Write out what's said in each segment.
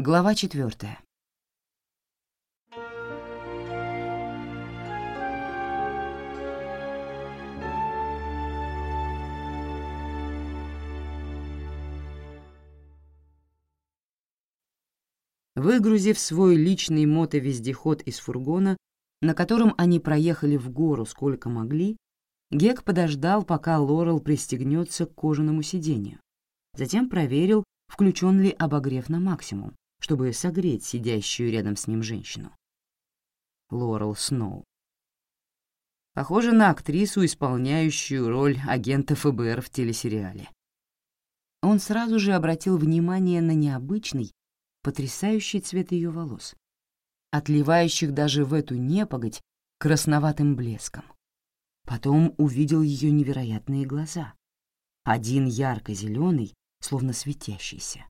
Глава четвертая. Выгрузив свой личный мотовездеход из фургона, на котором они проехали в гору сколько могли, Гек подождал, пока Лорел пристегнется к кожаному сиденью. Затем проверил, включен ли обогрев на максимум, чтобы согреть сидящую рядом с ним женщину. Лорел Сноу. Похоже на актрису, исполняющую роль агента ФБР в телесериале. Он сразу же обратил внимание на необычный, потрясающий цвет ее волос, отливающих даже в эту непогодь красноватым блеском. Потом увидел ее невероятные глаза. Один ярко-зеленый, словно светящийся.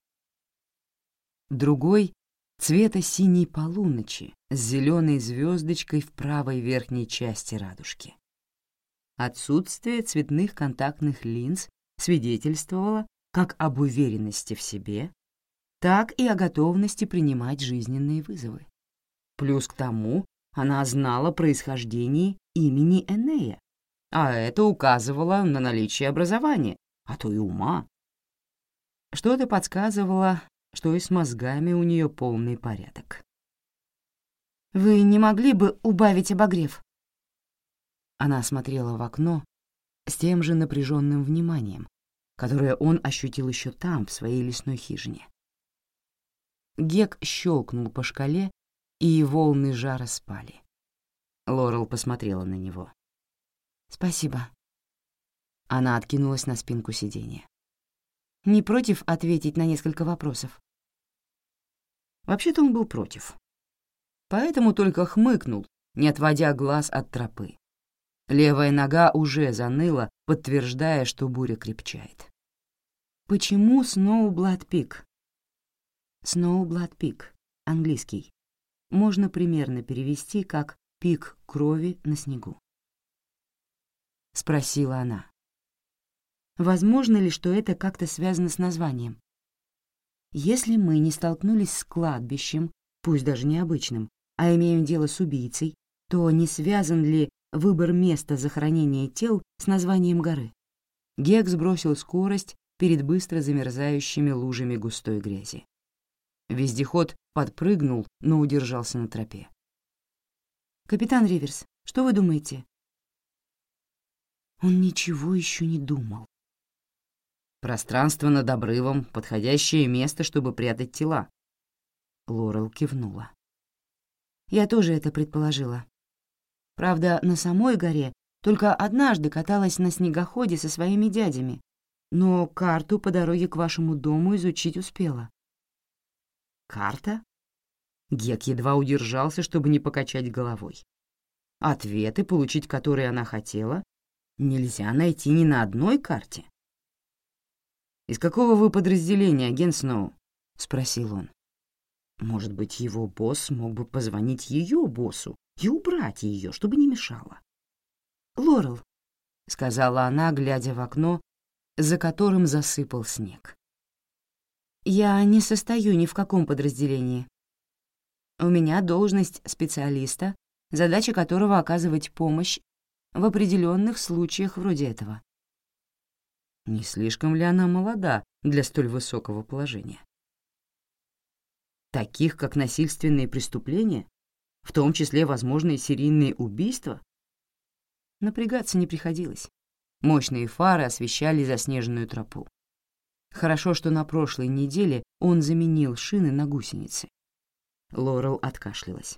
Другой — цвета синей полуночи с зеленой звездочкой в правой верхней части радужки. Отсутствие цветных контактных линз свидетельствовало как об уверенности в себе, так и о готовности принимать жизненные вызовы. Плюс к тому она знала происхождение имени Энея, а это указывало на наличие образования, а то и ума. Что-то подсказывало, что и с мозгами у нее полный порядок. «Вы не могли бы убавить обогрев?» Она смотрела в окно с тем же напряженным вниманием, которое он ощутил еще там, в своей лесной хижине. Гек щелкнул по шкале, и волны жара спали. Лорел посмотрела на него. «Спасибо». Она откинулась на спинку сиденья. «Не против ответить на несколько вопросов?» Вообще-то он был против. Поэтому только хмыкнул, не отводя глаз от тропы. Левая нога уже заныла, подтверждая, что буря крепчает. Почему Сноублад Пик? Сноублад Пик, английский. Можно примерно перевести как «пик крови на снегу». — спросила она. «Возможно ли, что это как-то связано с названием? Если мы не столкнулись с кладбищем, пусть даже необычным, а имеем дело с убийцей, то не связан ли выбор места захоронения тел с названием горы?» Гек сбросил скорость перед быстро замерзающими лужами густой грязи. Вездеход подпрыгнул, но удержался на тропе. «Капитан Риверс, что вы думаете?» Он ничего еще не думал. Пространство над обрывом — подходящее место, чтобы прятать тела. Лорел кивнула. Я тоже это предположила. Правда, на самой горе только однажды каталась на снегоходе со своими дядями, но карту по дороге к вашему дому изучить успела. Карта? Гек едва удержался, чтобы не покачать головой. Ответы, получить которые она хотела, нельзя найти ни на одной карте. «Из какого вы подразделения, агент Сноу?» — спросил он. Может быть, его босс мог бы позвонить ее боссу и убрать ее, чтобы не мешало. «Лорел», — сказала она, глядя в окно, за которым засыпал снег. «Я не состою ни в каком подразделении. У меня должность специалиста, задача которого оказывать помощь в определенных случаях вроде этого. Не слишком ли она молода для столь высокого положения? Таких, как насильственные преступления, в том числе возможные серийные убийства? Напрягаться не приходилось. Мощные фары освещали заснеженную тропу. Хорошо, что на прошлой неделе он заменил шины на гусеницы. Лорел откашлялась.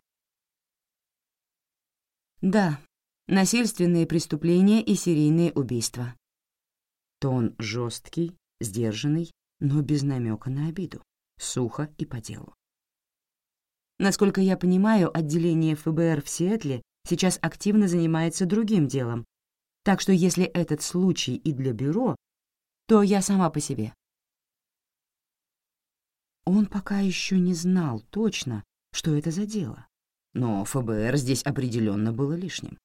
«Да, насильственные преступления и серийные убийства. Тон жесткий, сдержанный, но без намека на обиду, сухо и по делу. Насколько я понимаю, отделение ФБР в Сиэтле сейчас активно занимается другим делом, так что если этот случай и для бюро, то я сама по себе. Он пока еще не знал точно, что это за дело, но ФБР здесь определенно было лишним.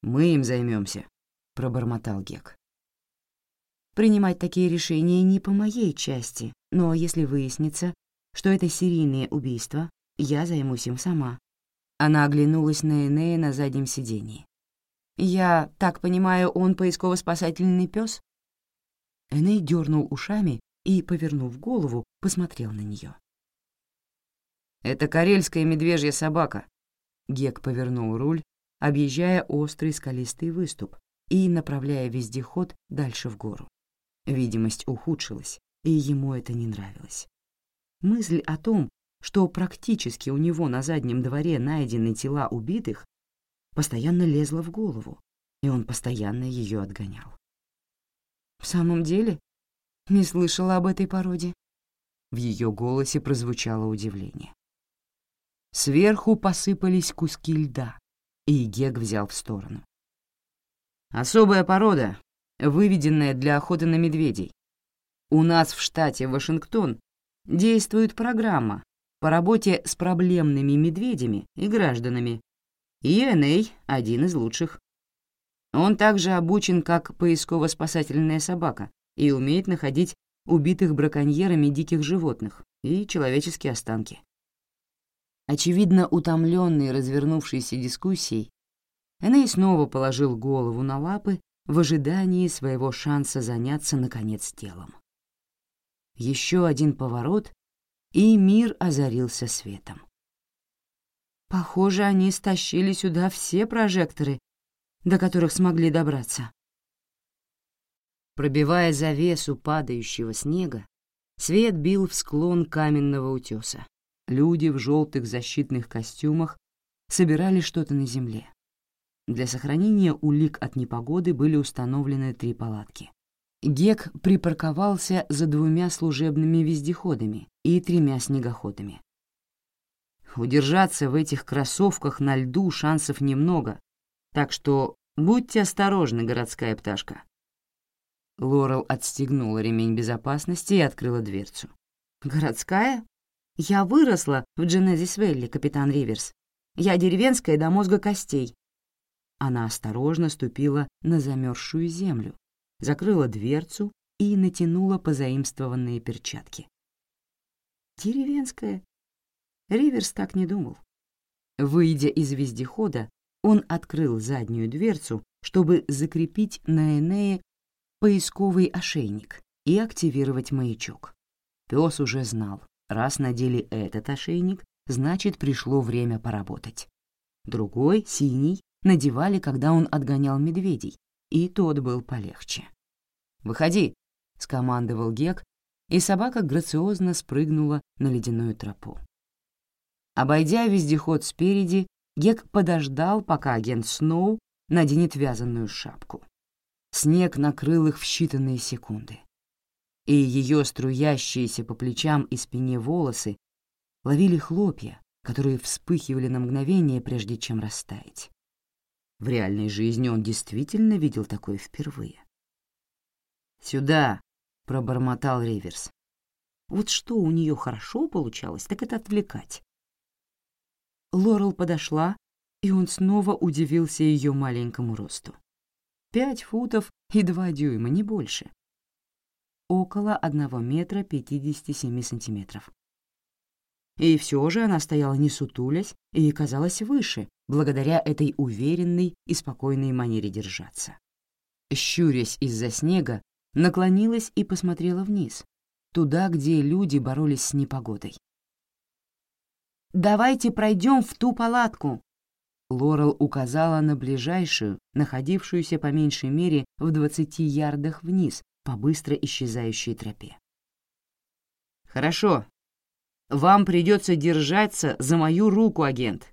«Мы им займемся, пробормотал Гек. «Принимать такие решения не по моей части, но если выяснится, что это серийные убийства, я займусь им сама». Она оглянулась на Энея на заднем сидении. «Я так понимаю, он поисково-спасательный пес? Эней дернул ушами и, повернув голову, посмотрел на нее. «Это карельская медвежья собака». Гек повернул руль, объезжая острый скалистый выступ и направляя вездеход дальше в гору. Видимость ухудшилась, и ему это не нравилось. Мысль о том, что практически у него на заднем дворе найдены тела убитых, постоянно лезла в голову, и он постоянно ее отгонял. «В самом деле? Не слышала об этой породе?» В ее голосе прозвучало удивление. Сверху посыпались куски льда, и Гек взял в сторону. «Особая порода, выведенная для охоты на медведей. У нас в штате Вашингтон действует программа по работе с проблемными медведями и гражданами. И один из лучших. Он также обучен как поисково-спасательная собака и умеет находить убитых браконьерами диких животных и человеческие останки. Очевидно, утомленный развернувшейся дискуссией, Эней снова положил голову на лапы в ожидании своего шанса заняться, наконец, делом. Еще один поворот, и мир озарился светом. Похоже, они стащили сюда все прожекторы, до которых смогли добраться. Пробивая завесу падающего снега, свет бил в склон каменного утеса. Люди в желтых защитных костюмах собирали что-то на земле. Для сохранения улик от непогоды были установлены три палатки. Гек припарковался за двумя служебными вездеходами и тремя снегоходами. Удержаться в этих кроссовках на льду шансов немного, так что будьте осторожны, городская пташка. Лорел отстегнула ремень безопасности и открыла дверцу. «Городская? Я выросла в Дженезис-Велли, капитан Риверс. Я деревенская до мозга костей. Она осторожно ступила на замерзшую землю, закрыла дверцу и натянула позаимствованные перчатки. Деревенская. Риверс так не думал. Выйдя из вездехода, он открыл заднюю дверцу, чтобы закрепить на Энее поисковый ошейник и активировать маячок. Пес уже знал, раз надели этот ошейник, значит, пришло время поработать. Другой, синий, надевали, когда он отгонял медведей, и тот был полегче. «Выходи!» — скомандовал Гек, и собака грациозно спрыгнула на ледяную тропу. Обойдя вездеход спереди, Гек подождал, пока агент Сноу наденет вязаную шапку. Снег накрыл их в считанные секунды, и ее струящиеся по плечам и спине волосы ловили хлопья, которые вспыхивали на мгновение, прежде чем растаять. В реальной жизни он действительно видел такое впервые. «Сюда!» — пробормотал Риверс. Вот что у нее хорошо получалось, так это отвлекать. Лорел подошла, и он снова удивился ее маленькому росту. Пять футов и два дюйма, не больше. Около одного метра пятидесяти семи сантиметров. И все же она стояла не сутулясь и казалась выше, благодаря этой уверенной и спокойной манере держаться. Щурясь из-за снега, наклонилась и посмотрела вниз, туда, где люди боролись с непогодой. «Давайте пройдем в ту палатку!» Лорел указала на ближайшую, находившуюся по меньшей мере в двадцати ярдах вниз по быстро исчезающей тропе. «Хорошо, вам придется держаться за мою руку, агент».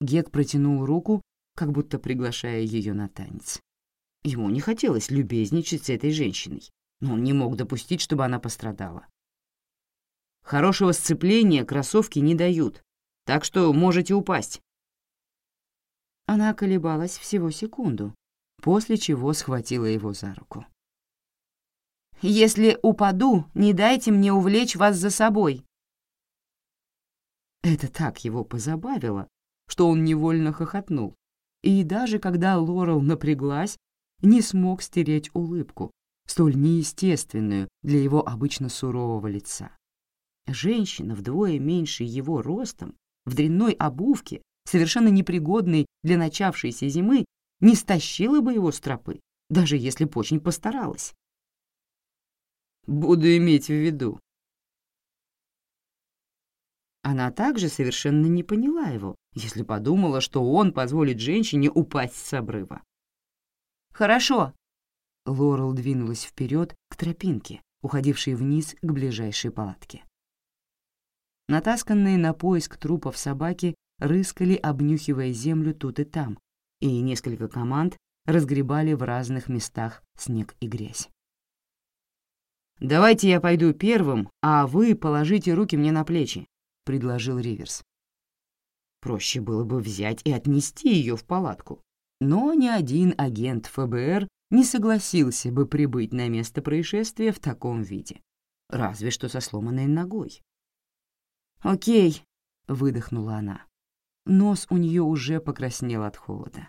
Гек протянул руку, как будто приглашая ее на танец. Ему не хотелось любезничать с этой женщиной, но он не мог допустить, чтобы она пострадала. Хорошего сцепления кроссовки не дают, так что можете упасть. Она колебалась всего секунду, после чего схватила его за руку. «Если упаду, не дайте мне увлечь вас за собой», это так его позабавило, что он невольно хохотнул. И даже когда Лорел напряглась, не смог стереть улыбку, столь неестественную для его обычно сурового лица. Женщина вдвое меньше его ростом, в дрянной обувке, совершенно непригодной для начавшейся зимы, не стащила бы его с тропы, даже если б очень постаралась. «Буду иметь в виду». Она также совершенно не поняла его, если подумала, что он позволит женщине упасть с обрыва. «Хорошо». Лорел двинулась вперед к тропинке, уходившей вниз к ближайшей палатке. Натасканные на поиск трупов собаки рыскали, обнюхивая землю тут и там, и несколько команд разгребали в разных местах снег и грязь. «Давайте я пойду первым, а вы положите руки мне на плечи», — предложил Риверс. Проще было бы взять и отнести ее в палатку. Но ни один агент ФБР не согласился бы прибыть на место происшествия в таком виде. Разве что со сломанной ногой. «Окей», — выдохнула она. Нос у нее уже покраснел от холода.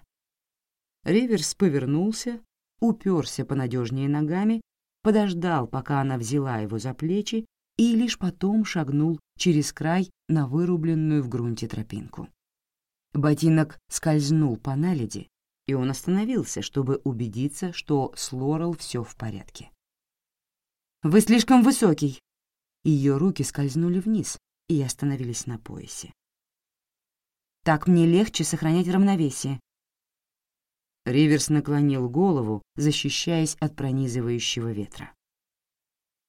Риверс повернулся, уперся понадежнее ногами, подождал, пока она взяла его за плечи, и лишь потом шагнул через край на вырубленную в грунте тропинку. Ботинок скользнул по наледи, и он остановился, чтобы убедиться, что с Лорел все в порядке. «Вы слишком высокий!» Ее руки скользнули вниз и остановились на поясе. «Так мне легче сохранять равновесие». Риверс наклонил голову, защищаясь от пронизывающего ветра.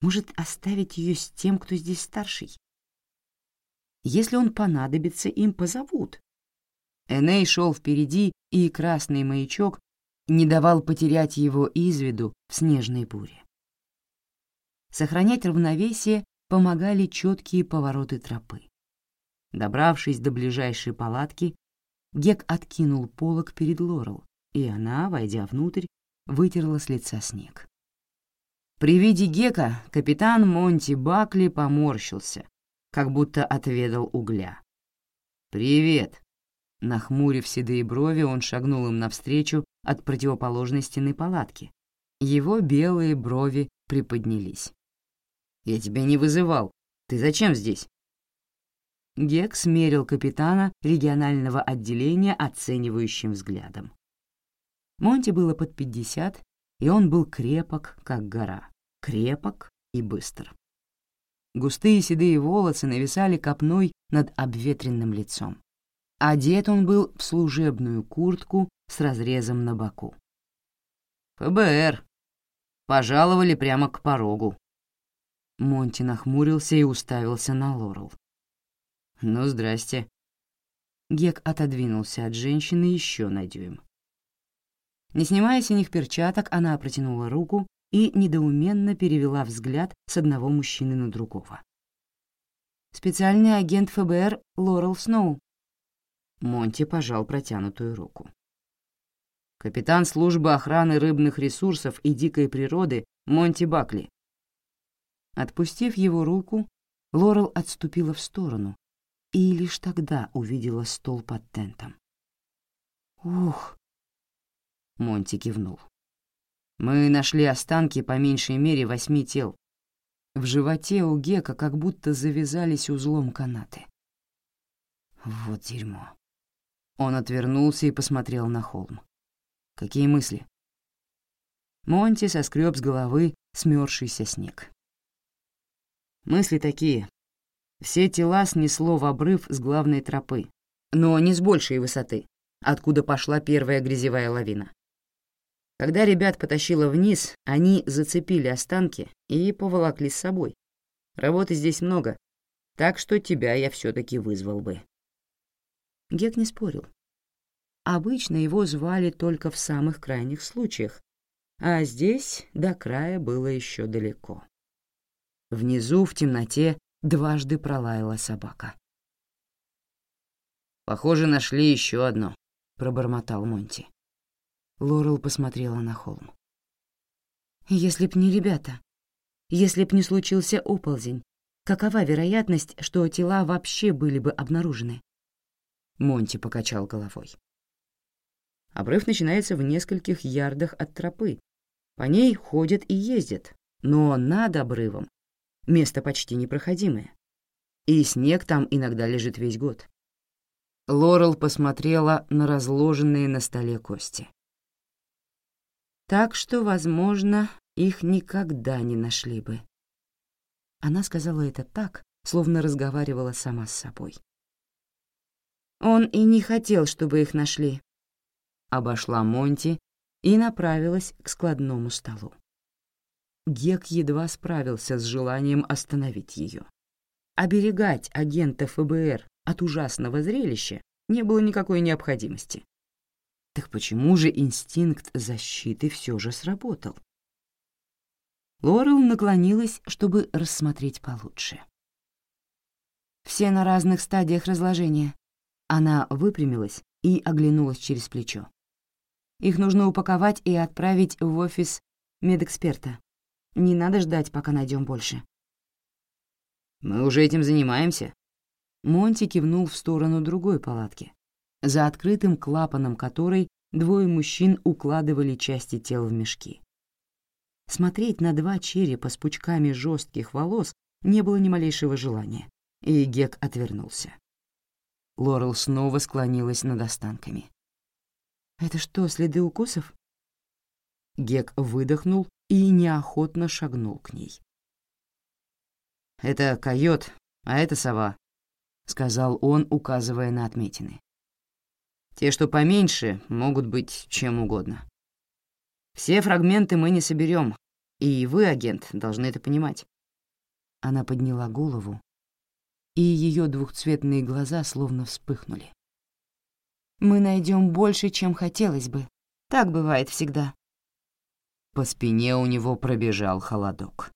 «Может, оставить ее с тем, кто здесь старший? Если он понадобится, им позовут, Эней шел впереди, и красный маячок не давал потерять его из виду в снежной буре. Сохранять равновесие помогали четкие повороты тропы. Добравшись до ближайшей палатки, Гек откинул полог перед Лорел, и она, войдя внутрь, вытерла с лица снег. При виде Гека капитан Монти Бакли поморщился, как будто отведал угля. «Привет», Нахмурив седые брови, он шагнул им навстречу от противоположной стены палатки. Его белые брови приподнялись. «Я тебя не вызывал. Ты зачем здесь?» Гек смерил капитана регионального отделения оценивающим взглядом. Монти было под пятьдесят, и он был крепок, как гора, крепок и быстр. Густые седые волосы нависали копной над обветренным лицом. Одет он был в служебную куртку с разрезом на боку. «ФБР. Пожаловали прямо к порогу». Монти нахмурился и уставился на Лорел. «Ну, здрасте». Гек отодвинулся от женщины еще на дюйм. Не снимая синих перчаток, она протянула руку и недоуменно перевела взгляд с одного мужчины на другого. «Специальный агент ФБР Лорел Сноу», Монти пожал протянутую руку. Капитан службы охраны рыбных ресурсов и дикой природы Монти Бакли. Отпустив его руку, Лорел отступила в сторону и лишь тогда увидела стол под тентом. «Ух!» — Монти кивнул. «Мы нашли останки по меньшей мере восьми тел. В животе у Гека как будто завязались узлом канаты. Вот дерьмо. Он отвернулся и посмотрел на холм. «Какие мысли?» Монти соскреб с головы смёрзшийся снег. Мысли такие. Все тела снесло в обрыв с главной тропы, но не с большей высоты, откуда пошла первая грязевая лавина. Когда ребят потащило вниз, они зацепили останки и поволокли с собой. Работы здесь много, так что тебя я все таки вызвал бы. Гек не спорил. Обычно его звали только в самых крайних случаях, а здесь до края было еще далеко. Внизу в темноте дважды пролаяла собака. «Похоже, нашли еще одно», — пробормотал Монти. Лорел посмотрела на холм. «Если б не ребята, если б не случился оползень, какова вероятность, что тела вообще были бы обнаружены?» Монти покачал головой. Обрыв начинается в нескольких ярдах от тропы. По ней ходят и ездят, но над обрывом место почти непроходимое. И снег там иногда лежит весь год. Лорел посмотрела на разложенные на столе кости. Так что, возможно, их никогда не нашли бы. Она сказала это так, словно разговаривала сама с собой. Он и не хотел, чтобы их нашли. Обошла Монти и направилась к складному столу. Гек едва справился с желанием остановить ее. Оберегать агента ФБР от ужасного зрелища не было никакой необходимости. Так почему же инстинкт защиты все же сработал? Лорел наклонилась, чтобы рассмотреть получше. Все на разных стадиях разложения. Она выпрямилась и оглянулась через плечо. Их нужно упаковать и отправить в офис медэксперта. Не надо ждать, пока найдем больше. «Мы уже этим занимаемся». Монти кивнул в сторону другой палатки, за открытым клапаном которой двое мужчин укладывали части тел в мешки. Смотреть на два черепа с пучками жестких волос не было ни малейшего желания, и Гек отвернулся. Лорел снова склонилась над останками. «Это что, следы укусов?» Гек выдохнул и неохотно шагнул к ней. «Это койот, а это сова», — сказал он, указывая на отметины. «Те, что поменьше, могут быть чем угодно. Все фрагменты мы не соберем, и вы, агент, должны это понимать». Она подняла голову, и ее двухцветные глаза словно вспыхнули. «Мы найдем больше, чем хотелось бы. Так бывает всегда». По спине у него пробежал холодок.